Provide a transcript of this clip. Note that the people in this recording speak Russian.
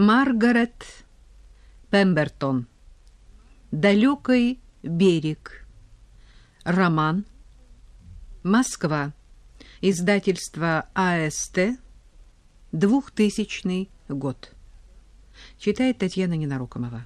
Маргарет Пембертон. Далекий берег. Роман. Москва. Издательство АСТ. 2000 год. Читает Татьяна Ненарокомова.